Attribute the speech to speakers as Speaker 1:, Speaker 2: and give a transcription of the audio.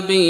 Speaker 1: النبي